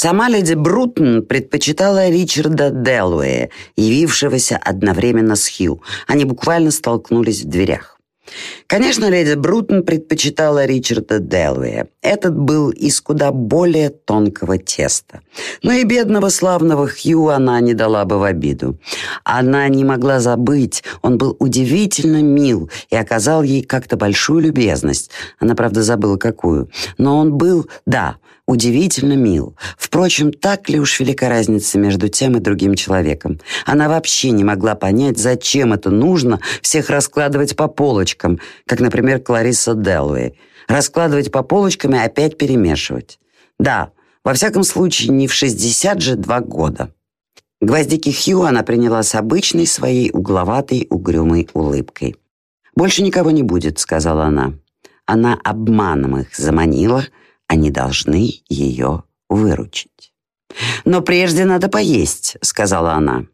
Сама леди Брутон предпочитала Ричарда Делуэя, явившегося одновременно с Хью. Они буквально столкнулись в дверях. Конечно, леди Брутон предпочитала Ричарда Делуэя. Этот был из куда более тонкого теста. Но и бедного славного Хью она не дала бы в обиду. Она не могла забыть, он был удивительно мил и оказал ей как-то большую любезность. Она, правда, забыла какую. Но он был, да, удивительно мил. Впрочем, так ли уж велика разница между тем и другим человеком? Она вообще не могла понять, зачем это нужно всех раскладывать по полочкам, как, например, Клариса Делуэй. Раскладывать по полочкам и опять перемешивать. Да, во всяком случае, не в 60 же два года. Гвоздики Хью она приняла с обычной своей угловатой угрюмой улыбкой. «Больше никого не будет», — сказала она. Она обманом их заманила — они должны ее выручить. «Но прежде надо поесть», — сказала она.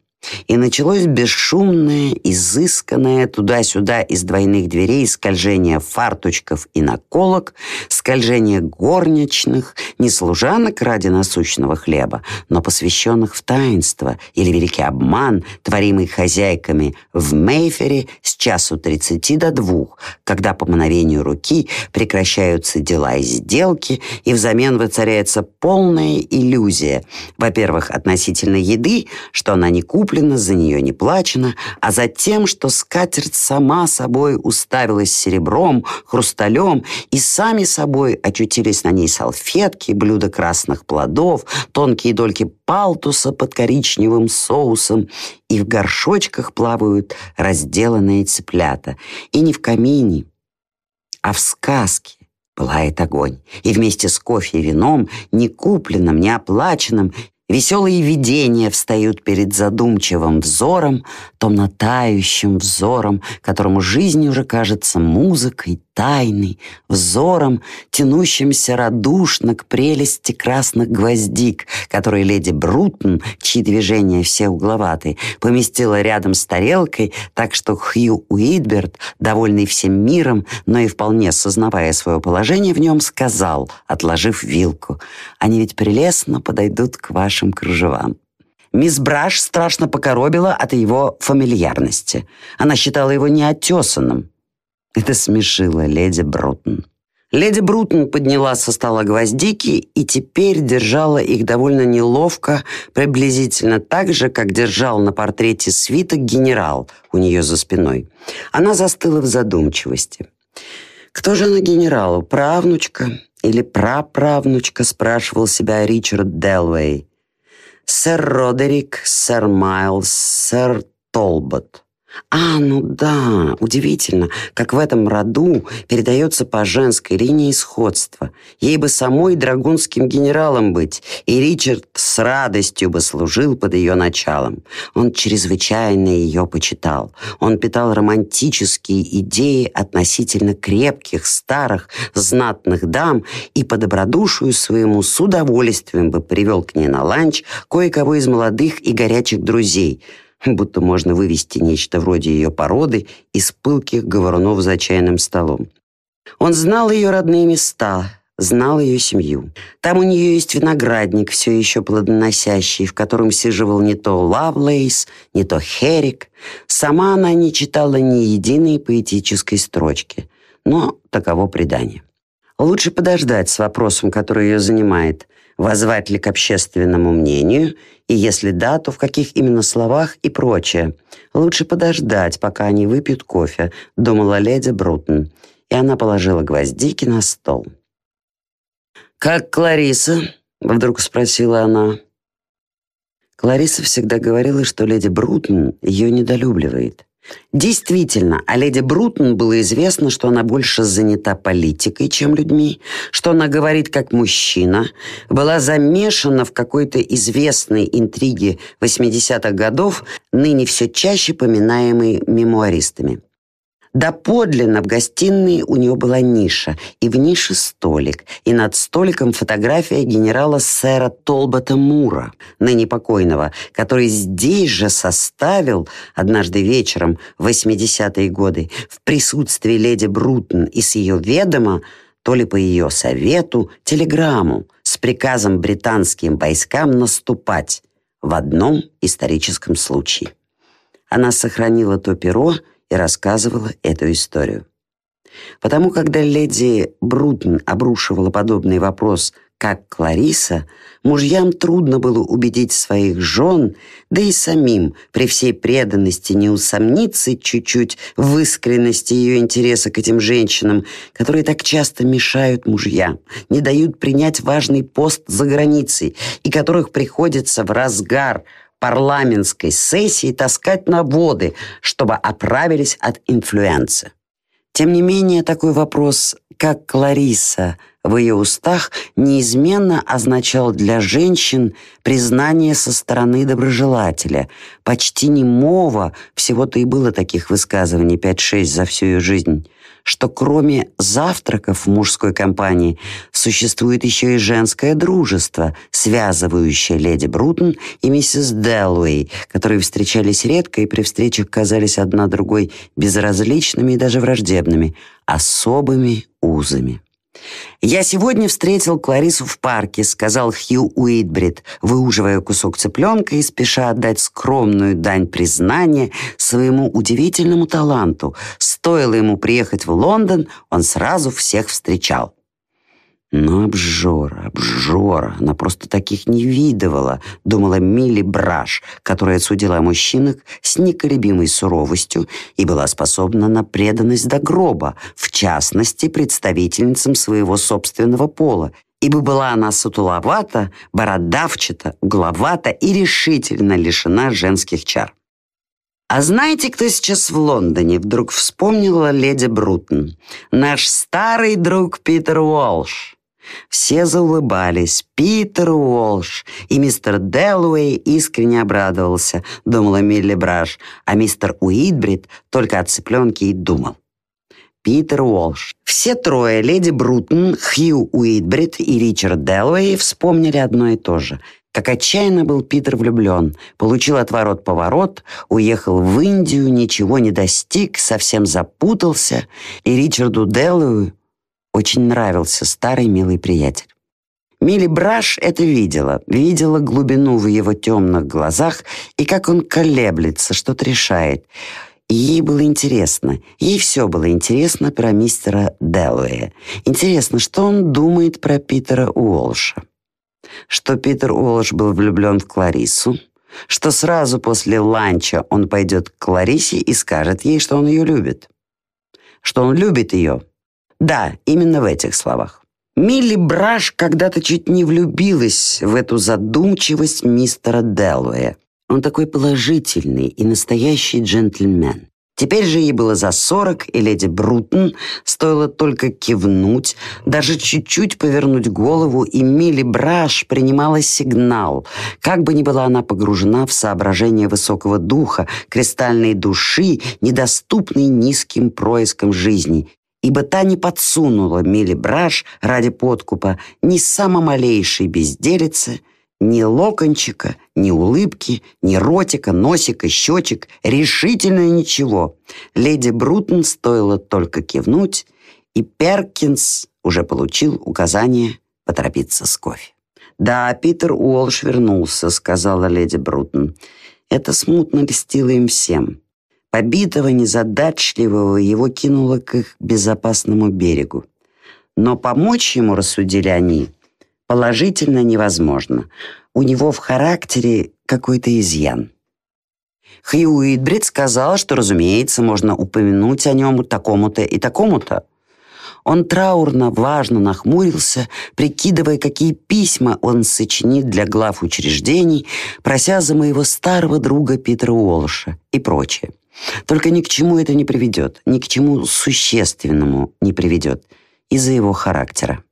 И началось бесшумное, изысканное туда-сюда из двойных дверей скольжение фарточков и наколок, скольжение горничных, не служанок ради насущного хлеба, но посвященных в таинство или великий обман, творимый хозяйками в Мейфере с часу тридцати до двух, когда по мановению руки прекращаются дела и сделки, и взамен воцаряется полная иллюзия, во-первых, относительно еды, что она не куплена, куплено, за нее не плачено, а за тем, что скатерть сама собой уставилась серебром, хрусталем, и сами собой очутились на ней салфетки, блюда красных плодов, тонкие дольки палтуса под коричневым соусом, и в горшочках плавают разделанные цыплята. И не в камине, а в сказке пылает огонь. И вместе с кофе и вином, не купленным, не оплаченным, Веселые видения встают перед задумчивым взором, томно тающим взором, которому жизнь уже кажется музыкой, тайной, взором, тянущимся радушно к прелести красных гвоздик, которые леди Брутон, чьи движения все угловатые, поместила рядом с тарелкой, так что Хью Уитберт, довольный всем миром, но и вполне сознавая свое положение в нем, сказал, отложив вилку, «Они ведь прелестно подойдут к вашим кружевам». Мисс Браш страшно покоробила от его фамильярности. Она считала его неотесанным. Это смешило леди Брутон. Леди Брутон подняла со стола гвоздики и теперь держала их довольно неловко, приблизительно так же, как держал на портрете свиток генерал у нее за спиной. Она застыла в задумчивости. «Кто же она генералу, правнучка или праправнучка?» спрашивал себя Ричард Делвей. «Сэр Родерик, сэр Майлз, сэр Толбот». А, ну да, удивительно, как в этом роду передается по женской линии сходство. Ей бы самой драгунским генералом быть, и Ричард с радостью бы служил под ее началом. Он чрезвычайно ее почитал. Он питал романтические идеи относительно крепких, старых, знатных дам и по добродушию своему с удовольствием бы привел к ней на ланч кое-кого из молодых и горячих друзей – будто можно вывести нечто вроде ее породы из пылких говорунов за чайным столом. Он знал ее родные места, знал ее семью. Там у нее есть виноградник, все еще плодоносящий, в котором сиживал не то Лавлейс, не то Херик. Сама она не читала ни единой поэтической строчки, но таково предание. Лучше подождать с вопросом, который ее занимает, Возвать ли к общественному мнению? И если да, то в каких именно словах и прочее? Лучше подождать, пока они выпьют кофе, думала леди Брутон. И она положила гвоздики на стол. «Как Клариса?» — вдруг спросила она. Клариса всегда говорила, что леди Брутон ее недолюбливает. Действительно, о леди Брутон было известно, что она больше занята политикой, чем людьми, что она говорит как мужчина, была замешана в какой-то известной интриге 80-х годов, ныне все чаще поминаемой мемуаристами. Доподлинно в гостиной у нее была ниша, и в нише столик, и над столиком фотография генерала сэра Толбота Мура, ныне покойного, который здесь же составил однажды вечером в 80-е годы в присутствии леди Брутон и с ее ведома, то ли по ее совету, телеграмму с приказом британским войскам наступать в одном историческом случае. Она сохранила то перо и рассказывала эту историю. Потому когда леди Брутон обрушивала подобный вопрос – как Клариса, мужьям трудно было убедить своих жен, да и самим при всей преданности не усомниться чуть-чуть в искренности ее интереса к этим женщинам, которые так часто мешают мужьям, не дают принять важный пост за границей и которых приходится в разгар парламентской сессии таскать на воды, чтобы оправились от инфлюенции. Тем не менее, такой вопрос, как Клариса – в ее устах неизменно означал для женщин признание со стороны доброжелателя. Почти немого, всего-то и было таких высказываний 5-6 за всю ее жизнь, что кроме завтраков в мужской компании существует еще и женское дружество, связывающее леди Брутон и миссис Дэллоуэй, которые встречались редко и при встречах казались одна другой безразличными и даже враждебными, особыми узами. «Я сегодня встретил Кларису в парке», — сказал Хью Уитбрид, выуживая кусок цыпленка и спеша отдать скромную дань признания своему удивительному таланту. Стоило ему приехать в Лондон, он сразу всех встречал. Но обжора, обжора, она просто таких не видывала, думала Милли Браш, которая судила о мужчинах с неколебимой суровостью и была способна на преданность до гроба, в частности, представительницам своего собственного пола, ибо была она сутуловата, бородавчата, угловата и решительно лишена женских чар. «А знаете, кто сейчас в Лондоне?» Вдруг вспомнила леди Брутон. «Наш старый друг Питер Уолш». Все заулыбались. Питер Уолш и мистер Дэллоуэй искренне обрадовался, думала Милли Браш, а мистер Уитбрид только о цыпленке и думал. Питер Уолш. Все трое, леди Брутон, Хью Уитбрид и Ричард Дэллоуэй, вспомнили одно и то же. Как отчаянно был Питер влюблен. Получил отворот-поворот, уехал в Индию, ничего не достиг, совсем запутался. И Ричарду Дэллоуэю очень нравился старый милый приятель. Милли Браш это видела, видела глубину в его темных глазах и как он колеблется, что-то решает. И ей было интересно, ей все было интересно про мистера Дэллоуэя. Интересно, что он думает про Питера Уолша. Что Питер Уолш был влюблен в Кларису, что сразу после ланча он пойдет к Кларисе и скажет ей, что он ее любит. Что он любит ее, да, именно в этих словах. Милли Браш когда-то чуть не влюбилась в эту задумчивость мистера Делуэя. Он такой положительный и настоящий джентльмен. Теперь же ей было за сорок, и леди Брутон стоило только кивнуть, даже чуть-чуть повернуть голову, и Милли Браш принимала сигнал. Как бы ни была она погружена в соображение высокого духа, кристальной души, недоступной низким проискам жизни, ибо та не подсунула Милли Браш ради подкупа ни само малейшей безделицы, ни локончика, ни улыбки, ни ротика, носика, щечек, решительно ничего. Леди Брутон стоило только кивнуть, и Перкинс уже получил указание поторопиться с кофе. «Да, Питер Уолш вернулся», — сказала леди Брутон. Это смутно льстило им всем. Побитого, незадачливого его кинуло к их безопасному берегу. Но помочь ему, рассудили они, положительно невозможно. У него в характере какой-то изъян. Хью Уитбрид сказал, что, разумеется, можно упомянуть о нем такому-то и такому-то. Он траурно, важно нахмурился, прикидывая, какие письма он сочинит для глав учреждений, прося за моего старого друга Питера Уолша и прочее. Только ни к чему это не приведет, ни к чему существенному не приведет из-за его характера.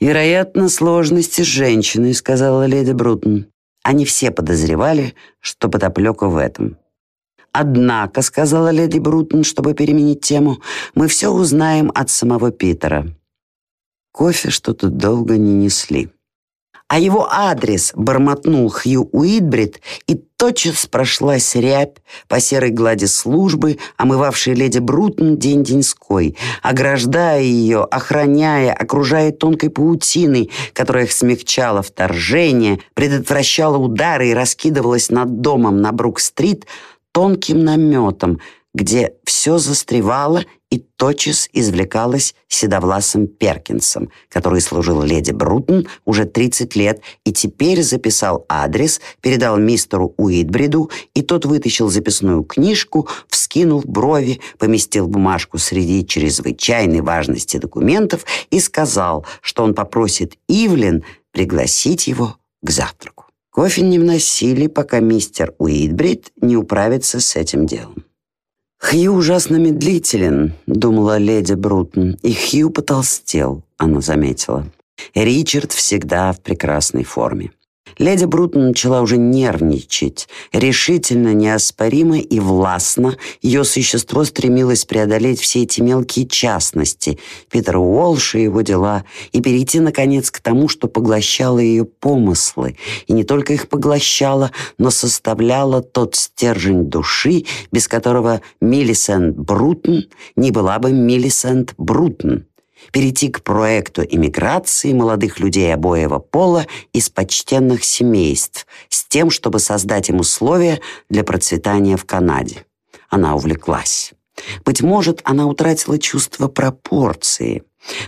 «Вероятно, сложности с женщиной», — сказала леди Брутон. Они все подозревали, что подоплека в этом. «Однако», — сказала леди Брутон, чтобы переменить тему, «мы все узнаем от самого Питера». Кофе что-то долго не несли. А его адрес бормотнул Хью Уитбрид, и тотчас прошлась рябь по серой глади службы, омывавшей леди Брутон день-деньской, ограждая ее, охраняя, окружая тонкой паутиной, которая их смягчала вторжение, предотвращала удары и раскидывалась над домом на Брук-стрит тонким наметом, где все застревало и тотчас извлекалась седовласым Перкинсом, который служил леди Брутон уже 30 лет и теперь записал адрес, передал мистеру Уитбриду, и тот вытащил записную книжку, вскинув брови, поместил бумажку среди чрезвычайной важности документов и сказал, что он попросит Ивлин пригласить его к завтраку. Кофе не вносили, пока мистер Уитбрид не управится с этим делом. «Хью ужасно медлителен», — думала леди Брутон, и Хью потолстел, она заметила. Ричард всегда в прекрасной форме. Леди Брутон начала уже нервничать. Решительно, неоспоримо и властно ее существо стремилось преодолеть все эти мелкие частности Питера Уолша и его дела и перейти, наконец, к тому, что поглощало ее помыслы. И не только их поглощало, но составляло тот стержень души, без которого Миллисент Брутон не была бы Миллисент Брутон перейти к проекту иммиграции молодых людей обоего пола из почтенных семейств с тем, чтобы создать им условия для процветания в Канаде. Она увлеклась. Быть может, она утратила чувство пропорции.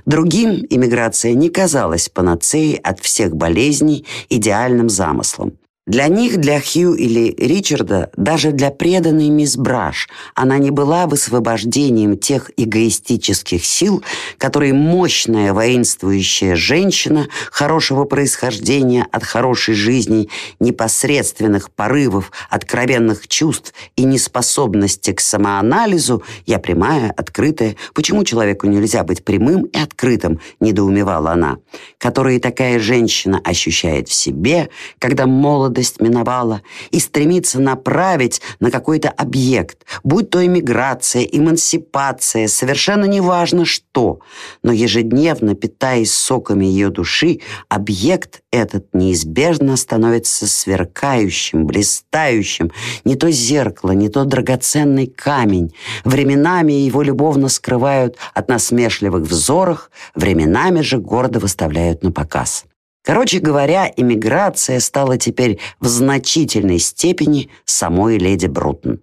Другим иммиграция не казалась панацеей от всех болезней идеальным замыслом. Для них, для Хью или Ричарда, даже для преданной мисс Браш, она не была высвобождением тех эгоистических сил, которые мощная воинствующая женщина хорошего происхождения от хорошей жизни, непосредственных порывов, откровенных чувств и неспособности к самоанализу, я прямая, открытая, почему человеку нельзя быть прямым и открытым, недоумевала она, которые такая женщина ощущает в себе, когда молод молодость миновала, и стремится направить на какой-то объект, будь то иммиграция, эмансипация, совершенно неважно что, но ежедневно, питаясь соками ее души, объект этот неизбежно становится сверкающим, блистающим, не то зеркало, не то драгоценный камень. Временами его любовно скрывают от насмешливых взоров, временами же гордо выставляют на показ. Короче говоря, иммиграция стала теперь в значительной степени самой леди Брутон.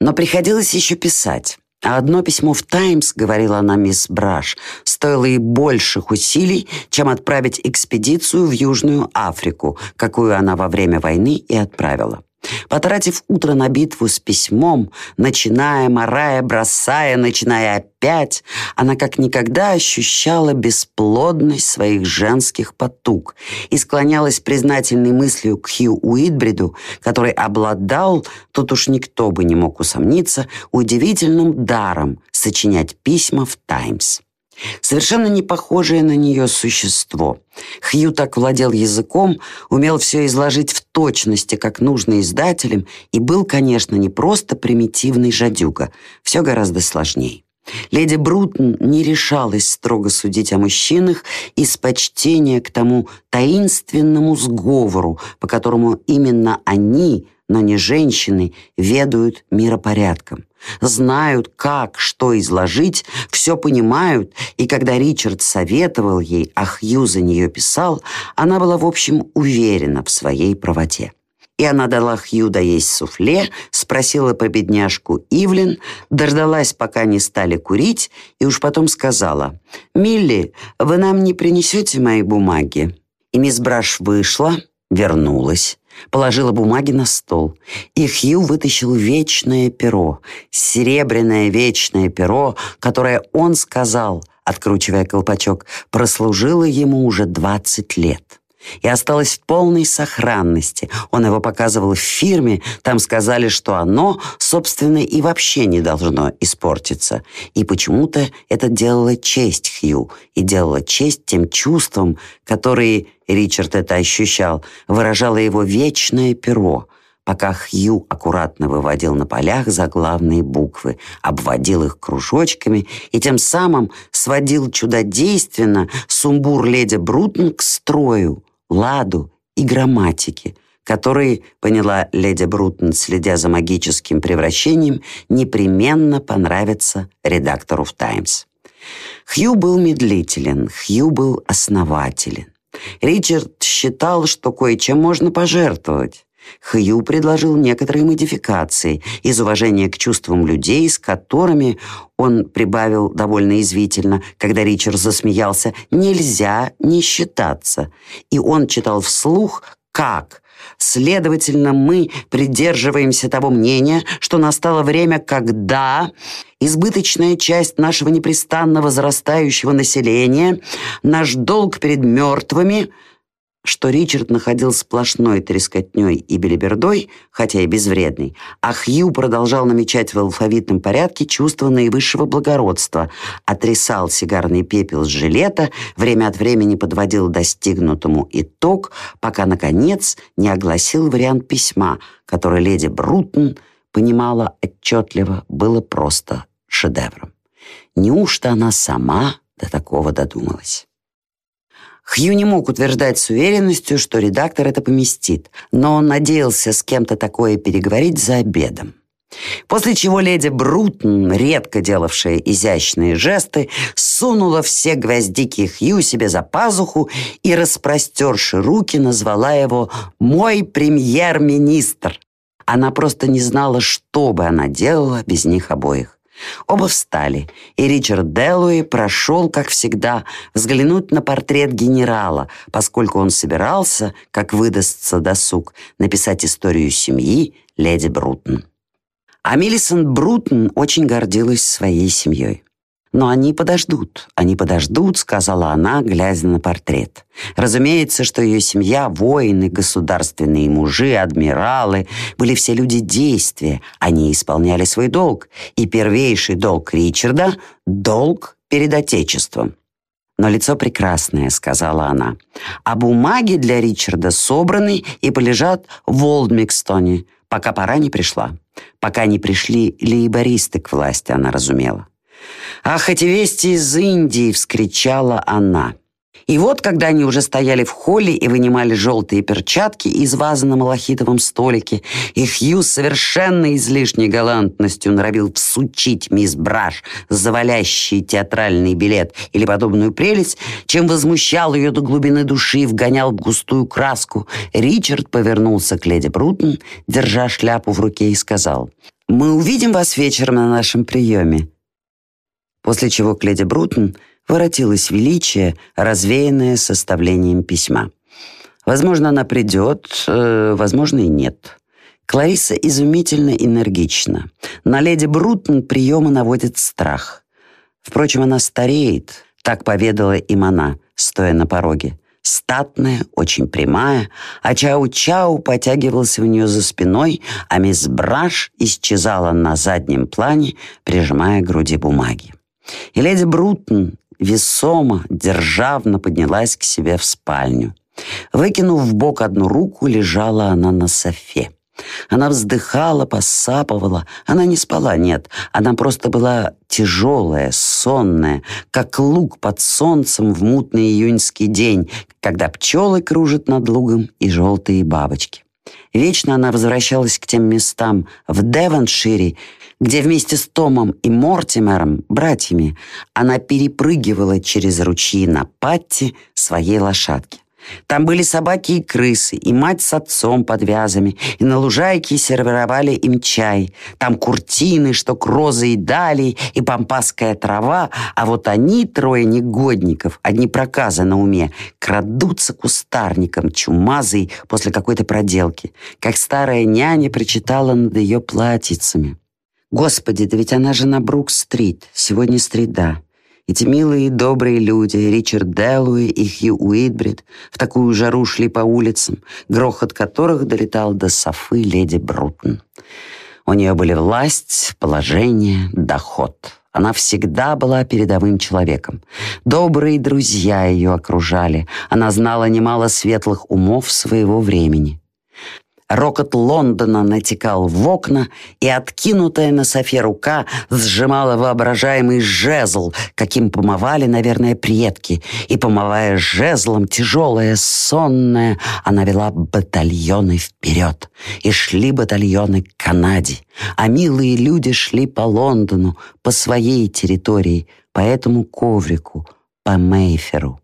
Но приходилось еще писать. А одно письмо в «Таймс», говорила она мисс Браш, стоило ей больших усилий, чем отправить экспедицию в Южную Африку, какую она во время войны и отправила. Потратив утро на битву с письмом, начиная, морая, бросая, начиная опять, она как никогда ощущала бесплодность своих женских потуг и склонялась признательной мыслью к Хью Уитбриду, который обладал, тут уж никто бы не мог усомниться, удивительным даром сочинять письма в «Таймс». Совершенно не похожее на нее существо. Хью так владел языком, умел все изложить в точности, как нужно издателям, и был, конечно, не просто примитивный жадюга, все гораздо сложнее. Леди Брутон не решалась строго судить о мужчинах из почтения к тому таинственному сговору, по которому именно они, но не женщины, ведают миропорядком знают, как, что изложить, все понимают, и когда Ричард советовал ей, а Хью за нее писал, она была, в общем, уверена в своей правоте. И она дала Хью доесть суфле, спросила по бедняжку Ивлин, дождалась, пока не стали курить, и уж потом сказала, «Милли, вы нам не принесете мои бумаги?» И мисс Браш вышла, вернулась положила бумаги на стол, и Хью вытащил вечное перо, серебряное вечное перо, которое он сказал, откручивая колпачок, прослужило ему уже 20 лет и осталось в полной сохранности. Он его показывал в фирме, там сказали, что оно, собственно, и вообще не должно испортиться. И почему-то это делало честь Хью и делало честь тем чувствам, которые, Ричард это ощущал, выражало его вечное перо, пока Хью аккуратно выводил на полях заглавные буквы, обводил их кружочками и тем самым сводил чудодейственно сумбур леди Брутон к строю, ладу и грамматики, которые, поняла леди Брутон, следя за магическим превращением, непременно понравятся редактору в «Таймс». Хью был медлителен, Хью был основателен. Ричард считал, что кое-чем можно пожертвовать. Хью предложил некоторые модификации из уважения к чувствам людей, с которыми он прибавил довольно извительно, когда Ричард засмеялся, «нельзя не считаться». И он читал вслух, как Следовательно, мы придерживаемся того мнения, что настало время, когда избыточная часть нашего непрестанно возрастающего населения, наш долг перед мертвыми – что Ричард находил сплошной трескотней и белибердой, хотя и безвредный, а Хью продолжал намечать в алфавитном порядке чувство наивысшего благородства, отрисал сигарный пепел с жилета, время от времени подводил достигнутому итог, пока, наконец, не огласил вариант письма, который леди Брутон понимала отчетливо, было просто шедевром. Неужто она сама до такого додумалась? Хью не мог утверждать с уверенностью, что редактор это поместит, но он надеялся с кем-то такое переговорить за обедом. После чего леди Брутон, редко делавшая изящные жесты, сунула все гвоздики Хью себе за пазуху и, распростерши руки, назвала его «мой премьер-министр». Она просто не знала, что бы она делала без них обоих. Оба встали, и Ричард Делуи прошел, как всегда, взглянуть на портрет генерала, поскольку он собирался, как выдастся досуг, написать историю семьи леди Брутон. А Миллисон Брутон очень гордилась своей семьей. «Но они подождут, они подождут», — сказала она, глядя на портрет. Разумеется, что ее семья, воины, государственные мужи, адмиралы, были все люди действия, они исполняли свой долг. И первейший долг Ричарда — долг перед Отечеством. «Но лицо прекрасное», — сказала она. «А бумаги для Ричарда собраны и полежат в Олдмикстоне, пока пора не пришла. Пока не пришли лейбористы к власти, она разумела. «Ах, эти вести из Индии!» — вскричала она. И вот, когда они уже стояли в холле и вынимали желтые перчатки из вазы на малахитовом столике, и Хью совершенно излишней галантностью норовил всучить мисс Браш завалящий театральный билет или подобную прелесть, чем возмущал ее до глубины души и вгонял в густую краску, Ричард повернулся к леди Брутон, держа шляпу в руке, и сказал, «Мы увидим вас вечером на нашем приеме после чего к леди Брутон воротилось величие, развеянное составлением письма. Возможно, она придет, э, возможно, и нет. Клариса изумительно энергична. На леди Брутон приемы наводит страх. Впрочем, она стареет, так поведала им она, стоя на пороге. Статная, очень прямая, а Чау-Чау потягивался у нее за спиной, а мисс Браш исчезала на заднем плане, прижимая к груди бумаги. И леди Брутон весомо, державно поднялась к себе в спальню. Выкинув в бок одну руку, лежала она на софе. Она вздыхала, посапывала. Она не спала, нет. Она просто была тяжелая, сонная, как лук под солнцем в мутный июньский день, когда пчелы кружат над лугом и желтые бабочки. Вечно она возвращалась к тем местам в Девоншире, где вместе с Томом и Мортимером, братьями, она перепрыгивала через ручьи на патте своей лошадки. Там были собаки и крысы, и мать с отцом под вязами, и на лужайке сервировали им чай. Там куртины, что крозы и дали, и пампасская трава, а вот они, трое негодников, одни проказы на уме, крадутся кустарником, чумазый после какой-то проделки, как старая няня прочитала над ее платьицами. Господи, да ведь она же на Брук-стрит. Сегодня среда. Эти милые и добрые люди, Ричард Дэллоуи и Хью Уитбрид, в такую жару шли по улицам, грохот которых долетал до Софы леди Брутон. У нее были власть, положение, доход. Она всегда была передовым человеком. Добрые друзья ее окружали. Она знала немало светлых умов своего времени. Рокот Лондона натекал в окна, и откинутая на софе рука сжимала воображаемый жезл, каким помывали, наверное, предки. И, помывая жезлом, тяжелая, сонная, она вела батальоны вперед. И шли батальоны к Канаде. А милые люди шли по Лондону, по своей территории, по этому коврику, по Мейферу.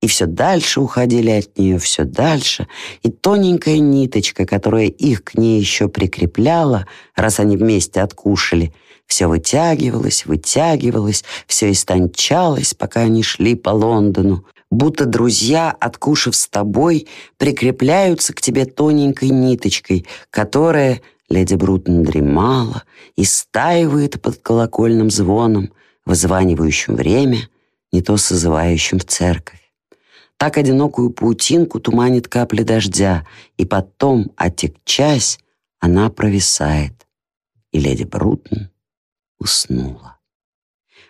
И все дальше уходили от нее, все дальше. И тоненькая ниточка, которая их к ней еще прикрепляла, раз они вместе откушали, все вытягивалось, вытягивалось, все истончалось, пока они шли по Лондону. Будто друзья, откушав с тобой, прикрепляются к тебе тоненькой ниточкой, которая, леди Брутон дремала, и стаивает под колокольным звоном, вызванивающим время, не то созывающим в церковь. Так одинокую паутинку туманит капли дождя, и потом, отекчась, она провисает. И леди Брутон уснула.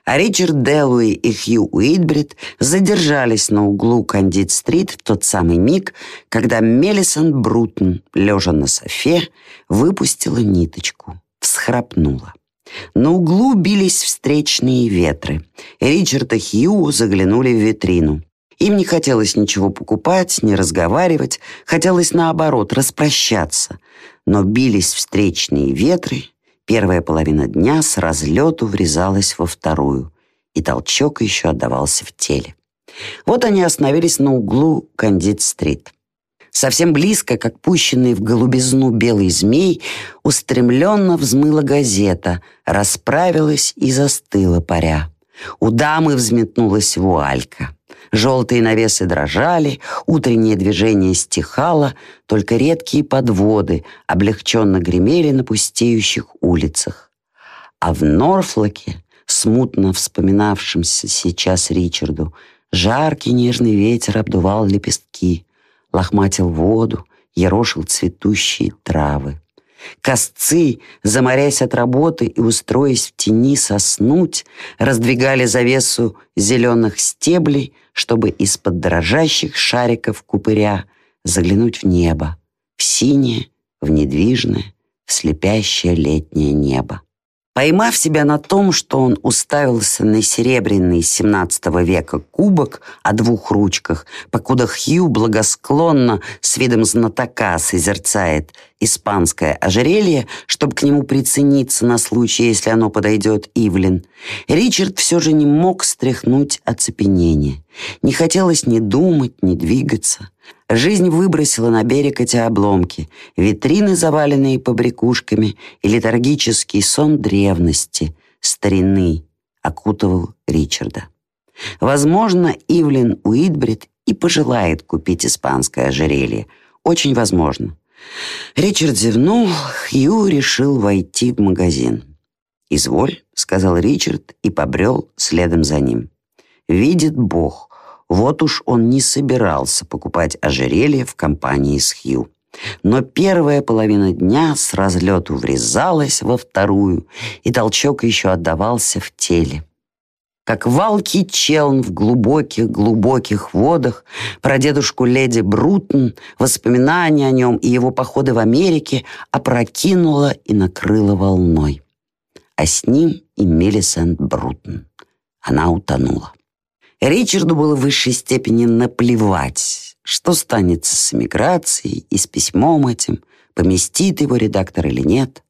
А Ричард Делуи и Хью Уитбрид задержались на углу Кандид-стрит в тот самый миг, когда Мелисон Брутон, лежа на софе, выпустила ниточку, всхрапнула. На углу бились встречные ветры. Ричард и Хью заглянули в витрину. Им не хотелось ничего покупать, не разговаривать, хотелось наоборот распрощаться. Но бились встречные ветры, первая половина дня с разлету врезалась во вторую, и толчок еще отдавался в теле. Вот они остановились на углу Кандид-стрит. Совсем близко, как пущенный в голубизну белый змей, устремленно взмыла газета, расправилась и застыла паря. У дамы взметнулась вуалька. Желтые навесы дрожали, утреннее движение стихало, только редкие подводы облегченно гремели на пустеющих улицах. А в Норфлоке, смутно вспоминавшемся сейчас Ричарду, жаркий нежный ветер обдувал лепестки, лохматил воду, ерошил цветущие травы. Косцы, заморясь от работы и устроясь в тени соснуть, раздвигали завесу зеленых стеблей, чтобы из-под дрожащих шариков купыря заглянуть в небо, в синее, в недвижное, в слепящее летнее небо. Поймав себя на том, что он уставился на серебряный XVII века кубок о двух ручках, покуда Хью благосклонно с видом знатока созерцает испанское ожерелье, чтобы к нему прицениться на случай, если оно подойдет Ивлин, Ричард все же не мог стряхнуть оцепенение. Не хотелось ни думать, ни двигаться. Жизнь выбросила на берег эти обломки, витрины, заваленные побрякушками, и летаргический сон древности, старины, окутывал Ричарда. Возможно, Ивлин Уитбрид и пожелает купить испанское ожерелье. Очень возможно. Ричард зевнул, Хью решил войти в магазин. «Изволь», — сказал Ричард и побрел следом за ним. «Видит Бог, вот уж он не собирался покупать ожерелье в компании с Хью. Но первая половина дня с разлету врезалась во вторую, и толчок еще отдавался в теле. Как валкий челн в глубоких-глубоких водах, про дедушку леди Брутон, воспоминания о нем и его походы в Америке опрокинуло и накрыло волной. А с ним и Мелисент Брутон. Она утонула. Ричарду было в высшей степени наплевать, что станется с эмиграцией и с письмом этим, поместит его редактор или нет.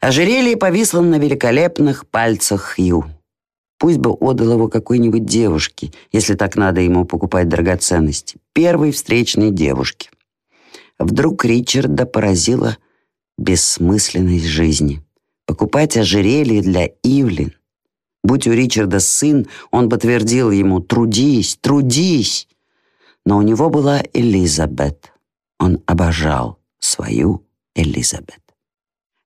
Ожерелье повисло на великолепных пальцах Хью. Пусть бы отдал его какой-нибудь девушке, если так надо ему покупать драгоценности. Первой встречной девушке. Вдруг Ричарда поразила бессмысленность жизни. Покупать ожерелье для Ивлин, Будь у Ричарда сын, он бы твердил ему «трудись, трудись». Но у него была Элизабет. Он обожал свою Элизабет.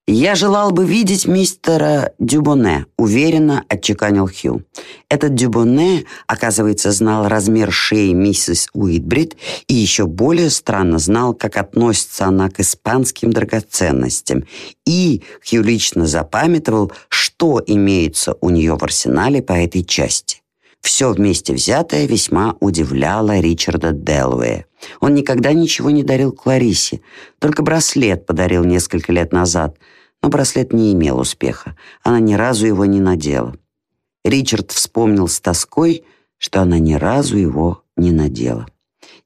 «Я желал бы видеть мистера Дюбоне», — уверенно отчеканил Хью. Этот Дюбоне, оказывается, знал размер шеи миссис Уитбрид и еще более странно знал, как относится она к испанским драгоценностям. И Хью лично запамятовал, что имеется у нее в арсенале по этой части. Все вместе взятое весьма удивляло Ричарда Делуэя. Он никогда ничего не дарил Кларисе, только браслет подарил несколько лет назад, но браслет не имел успеха, она ни разу его не надела. Ричард вспомнил с тоской, что она ни разу его не надела.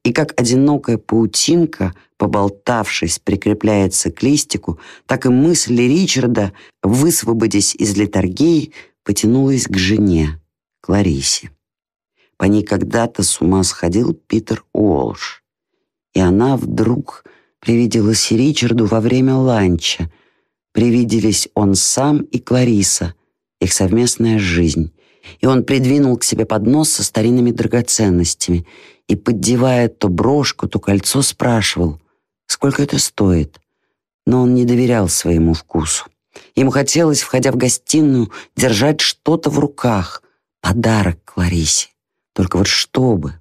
И как одинокая паутинка, поболтавшись, прикрепляется к листику, так и мысль Ричарда, высвободясь из литургии, потянулась к жене, Кларисе. По ней когда-то с ума сходил Питер Уолш. И она вдруг привиделась Ричарду во время ланча. Привиделись он сам и Клариса, их совместная жизнь. И он придвинул к себе поднос со старинными драгоценностями и, поддевая то брошку, то кольцо, спрашивал, сколько это стоит. Но он не доверял своему вкусу. Ему хотелось, входя в гостиную, держать что-то в руках. Подарок Кларисе. Только вот чтобы.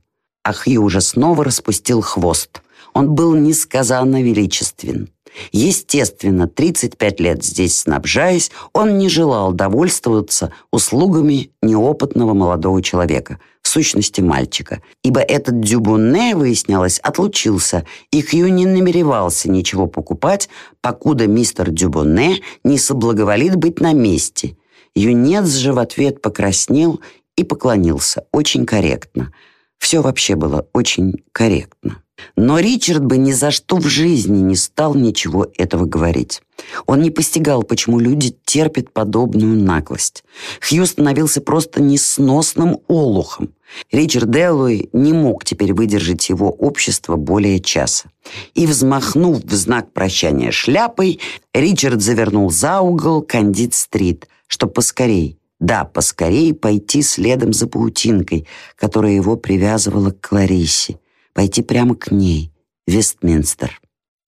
А Хью уже снова распустил хвост. Он был несказанно величествен. Естественно, 35 лет здесь снабжаясь, он не желал довольствоваться услугами неопытного молодого человека, в сущности мальчика, ибо этот Дюбуне, выяснялось, отлучился, и Хью не намеревался ничего покупать, покуда мистер Дюбуне не соблаговолит быть на месте. Юнец же в ответ покраснел и поклонился очень корректно. Все вообще было очень корректно. Но Ричард бы ни за что в жизни не стал ничего этого говорить. Он не постигал, почему люди терпят подобную наглость. Хью становился просто несносным олухом. Ричард Делуи не мог теперь выдержать его общество более часа. И, взмахнув в знак прощания шляпой, Ричард завернул за угол Кандид-стрит, чтобы поскорей, да, поскорее пойти следом за паутинкой, которая его привязывала к Кларисе. Пойти прямо к ней, Вестминстер.